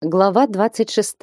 Глава 26.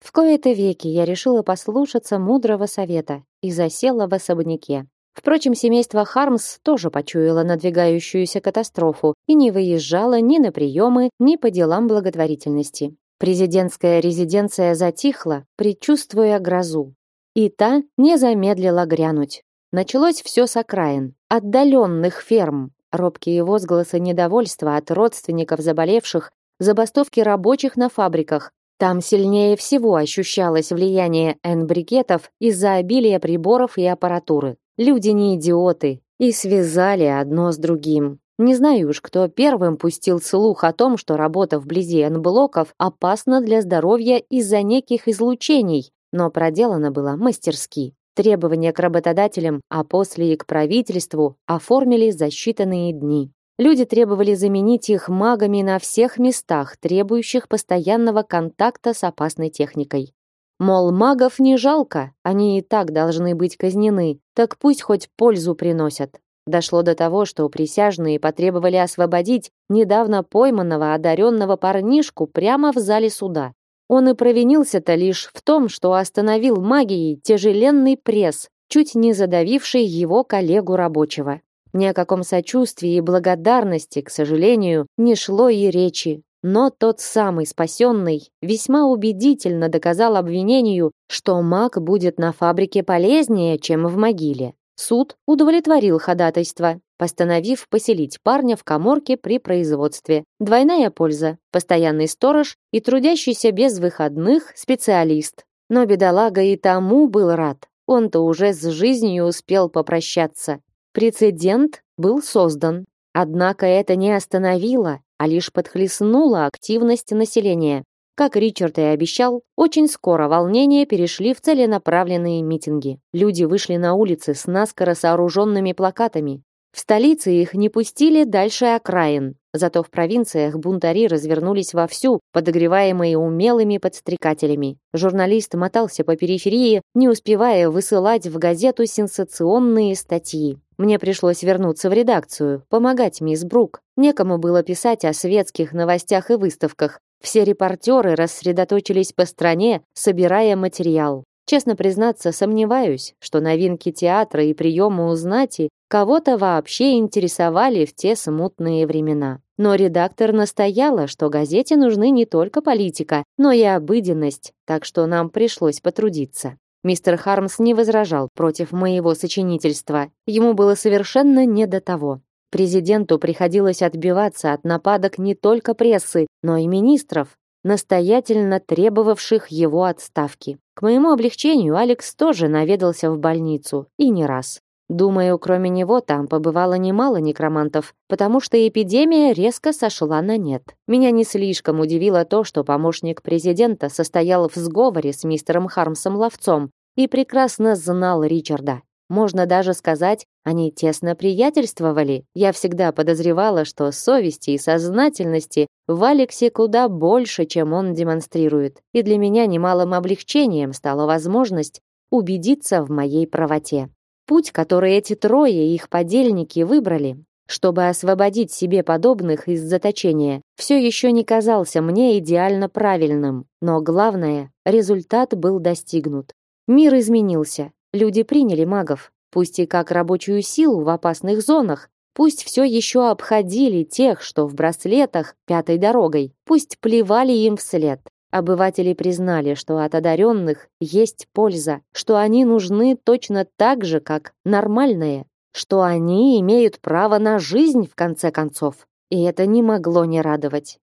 В кои-то веки я решила послушаться мудрого совета и засела в особняке. Впрочем, семейство Хармс тоже почуяло надвигающуюся катастрофу и не выезжало ни на приемы, ни по делам благотворительности. Президентская резиденция затихла, предчувствуя грозу. И та не замедлила грянуть. Началось все с окраин, отдаленных ферм. Робкие возгласы недовольства от родственников заболевших забастовки рабочих на фабриках. Там сильнее всего ощущалось влияние энбрикетов из-за обилия приборов и аппаратуры. Люди не идиоты и связали одно с другим. Не знаю уж, кто первым пустил слух о том, что работа вблизи энблоков опасна для здоровья из-за неких излучений, но проделано было мастерски. Требования к работодателям, а после и к правительству оформили за считанные дни. Люди требовали заменить их магами на всех местах, требующих постоянного контакта с опасной техникой. Мол, магов не жалко, они и так должны быть казнены, так пусть хоть пользу приносят. Дошло до того, что присяжные потребовали освободить недавно пойманного одаренного парнишку прямо в зале суда. Он и провинился-то лишь в том, что остановил магией тяжеленный пресс, чуть не задавивший его коллегу рабочего. Ни о каком сочувствии и благодарности, к сожалению, не шло и речи. Но тот самый спасенный весьма убедительно доказал обвинению, что маг будет на фабрике полезнее, чем в могиле. Суд удовлетворил ходатайство, постановив поселить парня в каморке при производстве. Двойная польза – постоянный сторож и трудящийся без выходных специалист. Но бедолага и тому был рад. Он-то уже с жизнью успел попрощаться. Прецедент был создан, однако это не остановило, а лишь подхлестнуло активность населения. Как Ричард и обещал, очень скоро волнения перешли в целенаправленные митинги. Люди вышли на улицы с наскоро сооруженными плакатами. В столице их не пустили дальше окраин, зато в провинциях бунтари развернулись вовсю, подогреваемые умелыми подстрекателями. Журналист мотался по периферии, не успевая высылать в газету сенсационные статьи. Мне пришлось вернуться в редакцию, помогать мисс Брук. Некому было писать о светских новостях и выставках. Все репортеры рассредоточились по стране, собирая материал. Честно признаться, сомневаюсь, что новинки театра и приемы у знати кого-то вообще интересовали в те смутные времена. Но редактор настояла, что газете нужны не только политика, но и обыденность, так что нам пришлось потрудиться. Мистер Хармс не возражал против моего сочинительства. Ему было совершенно не до того. Президенту приходилось отбиваться от нападок не только прессы, но и министров, настоятельно требовавших его отставки. К моему облегчению Алекс тоже наведался в больницу, и не раз. Думаю, кроме него там побывало немало некромантов, потому что эпидемия резко сошла на нет. Меня не слишком удивило то, что помощник президента состоял в сговоре с мистером Хармсом Ловцом и прекрасно знал Ричарда. Можно даже сказать, они тесно приятельствовали. Я всегда подозревала, что совести и сознательности в Алексе куда больше, чем он демонстрирует. И для меня немалым облегчением стала возможность убедиться в моей правоте. Путь, который эти трое и их подельники выбрали, чтобы освободить себе подобных из заточения, все еще не казался мне идеально правильным. Но главное, результат был достигнут. Мир изменился. Люди приняли магов, пусть и как рабочую силу в опасных зонах, пусть все еще обходили тех, что в браслетах пятой дорогой, пусть плевали им вслед. Обыватели признали, что от одаренных есть польза, что они нужны точно так же, как нормальные, что они имеют право на жизнь в конце концов. И это не могло не радовать.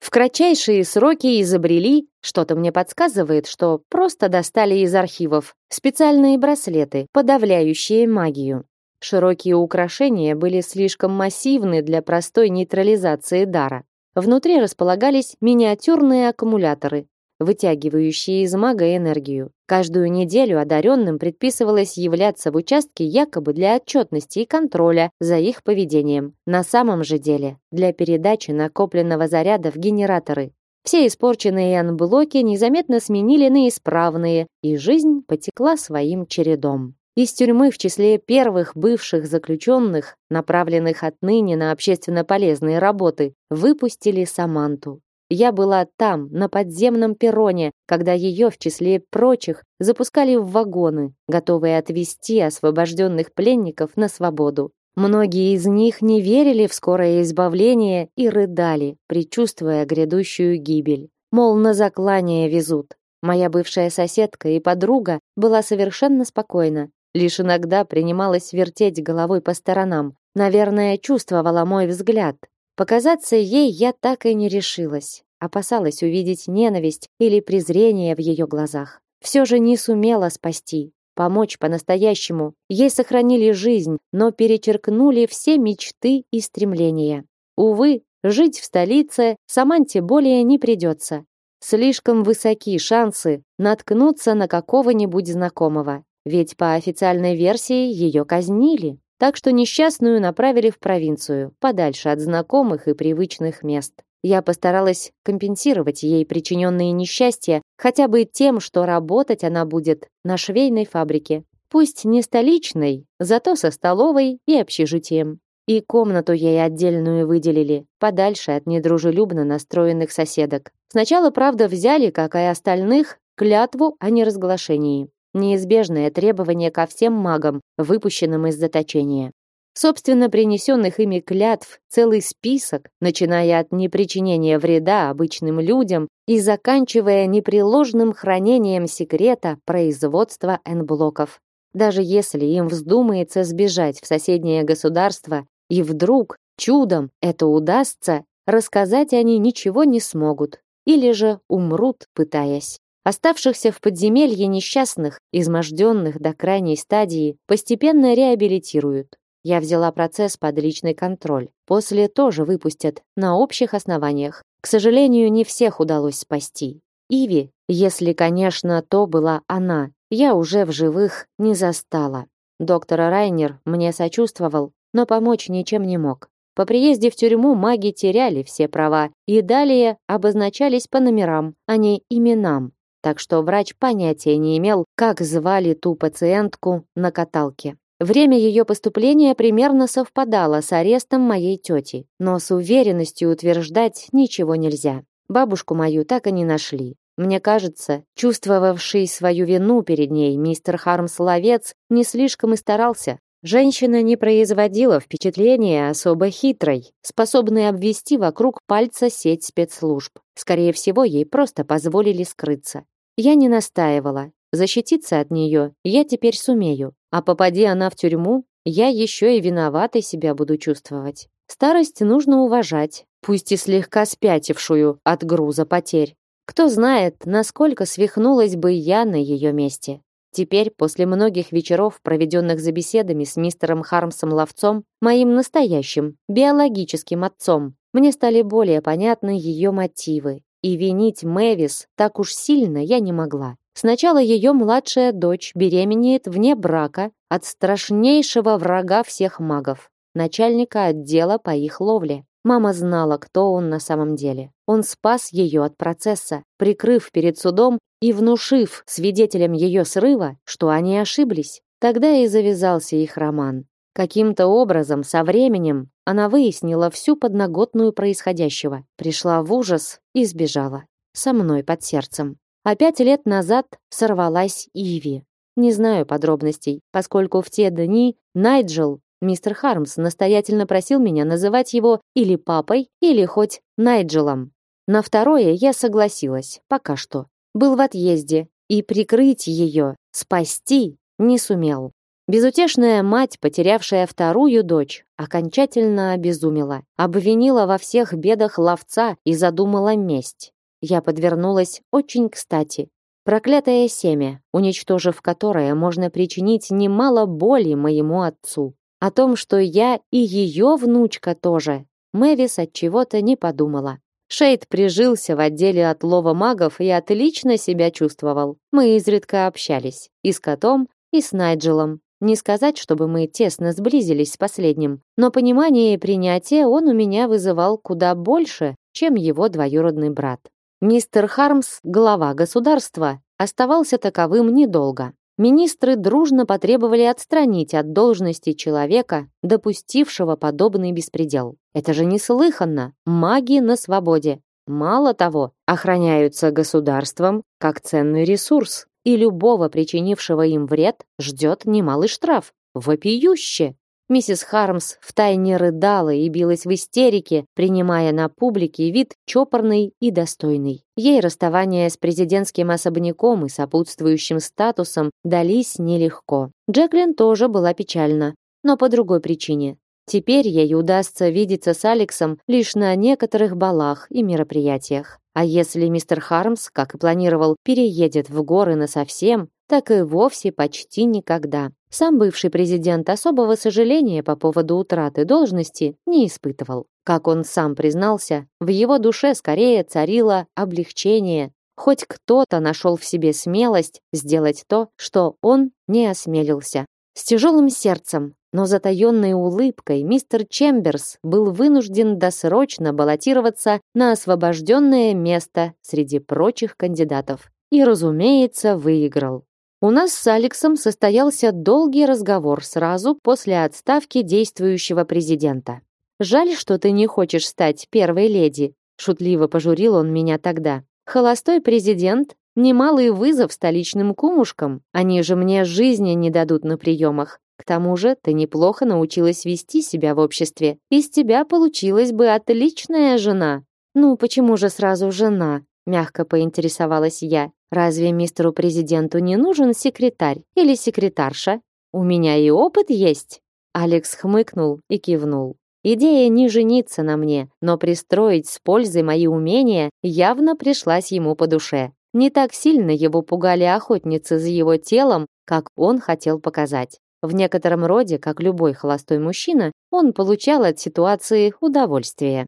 В кратчайшие сроки изобрели, что-то мне подсказывает, что просто достали из архивов специальные браслеты, подавляющие магию. Широкие украшения были слишком массивны для простой нейтрализации дара. Внутри располагались миниатюрные аккумуляторы, вытягивающие из мага энергию. Каждую неделю одаренным предписывалось являться в участке якобы для отчетности и контроля за их поведением. На самом же деле, для передачи накопленного заряда в генераторы. Все испорченные анблоки незаметно сменили на исправные, и жизнь потекла своим чередом. Из тюрьмы в числе первых бывших заключенных, направленных отныне на общественно полезные работы, выпустили Саманту. Я была там, на подземном перроне, когда ее в числе прочих запускали в вагоны, готовые отвезти освобожденных пленников на свободу. Многие из них не верили в скорое избавление и рыдали, предчувствуя грядущую гибель. Мол, на заклание везут. Моя бывшая соседка и подруга была совершенно спокойна, лишь иногда принималась вертеть головой по сторонам. Наверное, чувствовала мой взгляд. Показаться ей я так и не решилась. Опасалась увидеть ненависть или презрение в ее глазах. Все же не сумела спасти, помочь по-настоящему. Ей сохранили жизнь, но перечеркнули все мечты и стремления. Увы, жить в столице Саманте более не придется. Слишком высоки шансы наткнуться на какого-нибудь знакомого, ведь по официальной версии ее казнили. Так что несчастную направили в провинцию, подальше от знакомых и привычных мест. Я постаралась компенсировать ей причиненные несчастья хотя бы тем, что работать она будет на швейной фабрике. Пусть не столичной, зато со столовой и общежитием. И комнату ей отдельную выделили, подальше от недружелюбно настроенных соседок. Сначала, правда, взяли, как и остальных, клятву о неразглашении. Неизбежное требование ко всем магам, выпущенным из заточения. Собственно, принесенных ими клятв целый список, начиная от непричинения вреда обычным людям и заканчивая непреложным хранением секрета производства N-блоков. Даже если им вздумается сбежать в соседнее государство, и вдруг, чудом, это удастся, рассказать они ничего не смогут или же умрут, пытаясь. Оставшихся в подземелье несчастных, изможденных до крайней стадии, постепенно реабилитируют. Я взяла процесс под личный контроль. После тоже выпустят на общих основаниях. К сожалению, не всех удалось спасти. Иви, если, конечно, то была она, я уже в живых не застала. Доктор Райнер мне сочувствовал, но помочь ничем не мог. По приезде в тюрьму маги теряли все права и далее обозначались по номерам, а не именам. Так что врач понятия не имел, как звали ту пациентку на каталке. Время ее поступления примерно совпадало с арестом моей тети, но с уверенностью утверждать ничего нельзя. Бабушку мою так и не нашли. Мне кажется, чувствовавший свою вину перед ней мистер Хармс-ловец не слишком и старался, Женщина не производила впечатления особо хитрой, способной обвести вокруг пальца сеть спецслужб. Скорее всего, ей просто позволили скрыться. Я не настаивала. Защититься от нее я теперь сумею. А попади она в тюрьму, я еще и виноватой себя буду чувствовать. Старость нужно уважать, пусть и слегка спятившую от груза потерь. Кто знает, насколько свихнулась бы я на ее месте. Теперь, после многих вечеров, проведенных за беседами с мистером Хармсом-ловцом, моим настоящим, биологическим отцом, мне стали более понятны ее мотивы. И винить Мэвис так уж сильно я не могла. Сначала ее младшая дочь беременеет вне брака от страшнейшего врага всех магов, начальника отдела по их ловле. Мама знала, кто он на самом деле. Он спас ее от процесса, прикрыв перед судом и внушив свидетелям ее срыва, что они ошиблись. Тогда и завязался их роман. Каким-то образом, со временем, она выяснила всю подноготную происходящего, пришла в ужас и сбежала. Со мной под сердцем. А пять лет назад сорвалась Иви. Не знаю подробностей, поскольку в те дни Найджел, мистер Хармс, настоятельно просил меня называть его или папой, или хоть Найджелом. На второе я согласилась, пока что был в отъезде, и прикрыть ее, спасти не сумел. Безутешная мать, потерявшая вторую дочь, окончательно обезумела, обвинила во всех бедах ловца и задумала месть. Я подвернулась очень кстати. Проклятое семя, уничтожив которое можно причинить немало боли моему отцу. О том, что я и ее внучка тоже, Мэвис от чего-то не подумала. Шейд прижился в отделе отлова магов и отлично себя чувствовал. Мы изредка общались и с котом, и с Найджелом. Не сказать, чтобы мы тесно сблизились с последним, но понимание и принятие он у меня вызывал куда больше, чем его двоюродный брат. Мистер Хармс, глава государства, оставался таковым недолго. Министры дружно потребовали отстранить от должности человека, допустившего подобный беспредел. Это же неслыханно. Маги на свободе. Мало того, охраняются государством как ценный ресурс, и любого причинившего им вред ждет немалый штраф. Вопиюще! Миссис Хармс втайне рыдала и билась в истерике, принимая на публике вид чопорный и достойный. Ей расставание с президентским особняком и сопутствующим статусом дались нелегко. Джеклин тоже была печальна, но по другой причине. Теперь ей удастся видеться с Алексом лишь на некоторых балах и мероприятиях. А если мистер Хармс, как и планировал, переедет в горы насовсем, так и вовсе почти никогда. Сам бывший президент особого сожаления по поводу утраты должности не испытывал. Как он сам признался, в его душе скорее царило облегчение. Хоть кто-то нашел в себе смелость сделать то, что он не осмелился. С тяжелым сердцем, но затаенной улыбкой мистер Чемберс был вынужден досрочно баллотироваться на освобожденное место среди прочих кандидатов. И, разумеется, выиграл. У нас с Алексом состоялся долгий разговор сразу после отставки действующего президента. «Жаль, что ты не хочешь стать первой леди», шутливо пожурил он меня тогда. «Холостой президент — немалый вызов столичным кумушкам. Они же мне жизни не дадут на приемах. К тому же ты неплохо научилась вести себя в обществе. Из тебя получилась бы отличная жена». «Ну, почему же сразу жена?» мягко поинтересовалась я. Разве мистеру президенту не нужен секретарь или секретарша? У меня и опыт есть. Алекс хмыкнул и кивнул. Идея не жениться на мне, но пристроить с пользой мои умения явно пришлась ему по душе. Не так сильно его пугали охотницы за его телом, как он хотел показать. В некотором роде, как любой холостой мужчина, он получал от ситуации удовольствие.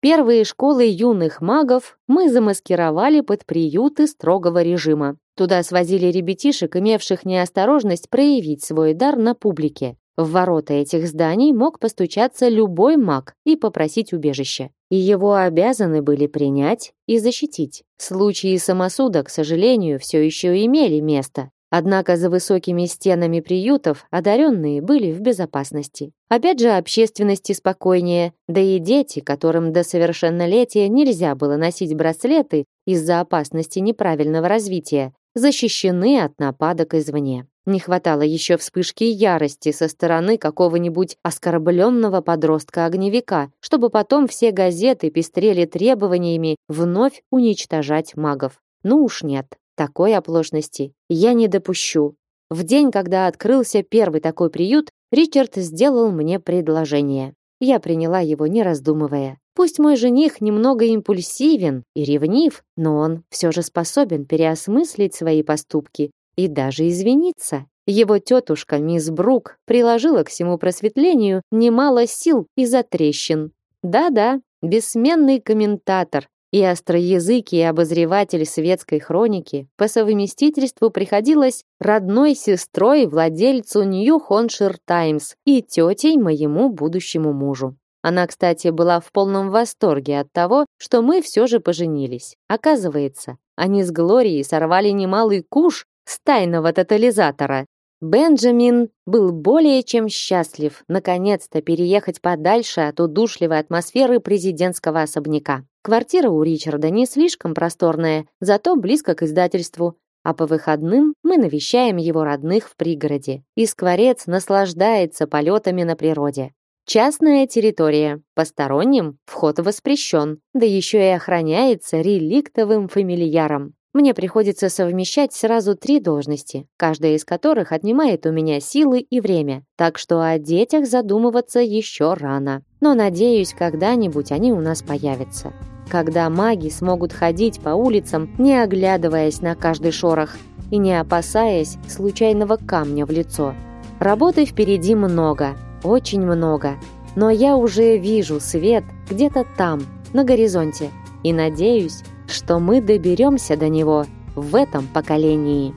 Первые школы юных магов мы замаскировали под приюты строгого режима. Туда свозили ребятишек, имевших неосторожность проявить свой дар на публике. В ворота этих зданий мог постучаться любой маг и попросить убежище. И его обязаны были принять и защитить. Случаи самосуда, к сожалению, все еще имели место. Однако за высокими стенами приютов одаренные были в безопасности. Опять же, общественности спокойнее, да и дети, которым до совершеннолетия нельзя было носить браслеты из-за опасности неправильного развития, защищены от нападок извне. Не хватало еще вспышки ярости со стороны какого-нибудь оскорбленного подростка-огневика, чтобы потом все газеты пестрели требованиями вновь уничтожать магов. Ну уж нет. Такой оплошности я не допущу. В день, когда открылся первый такой приют, Ричард сделал мне предложение. Я приняла его, не раздумывая. Пусть мой жених немного импульсивен и ревнив, но он все же способен переосмыслить свои поступки и даже извиниться. Его тетушка, мисс Брук, приложила к всему просветлению немало сил и затрещин. Да-да, бессменный комментатор, и остроязыкий обозреватель светской хроники по совместительству приходилось родной сестрой владельцу Нью Хоншир Таймс и тетей моему будущему мужу. Она, кстати, была в полном восторге от того, что мы все же поженились. Оказывается, они с Глорией сорвали немалый куш с тайного тотализатора Бенджамин был более чем счастлив наконец-то переехать подальше от удушливой атмосферы президентского особняка. Квартира у Ричарда не слишком просторная, зато близко к издательству, а по выходным мы навещаем его родных в пригороде. И скворец наслаждается полетами на природе. Частная территория, посторонним вход воспрещен, да еще и охраняется реликтовым фамильяром. Мне приходится совмещать сразу три должности, каждая из которых отнимает у меня силы и время, так что о детях задумываться еще рано. Но надеюсь, когда-нибудь они у нас появятся. Когда маги смогут ходить по улицам, не оглядываясь на каждый шорох и не опасаясь случайного камня в лицо. Работы впереди много, очень много, но я уже вижу свет где-то там, на горизонте, и надеюсь, что мы доберемся до него в этом поколении.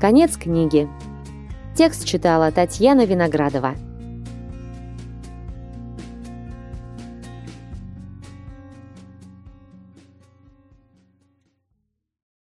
Конец книги. Текст читала Татьяна Виноградова.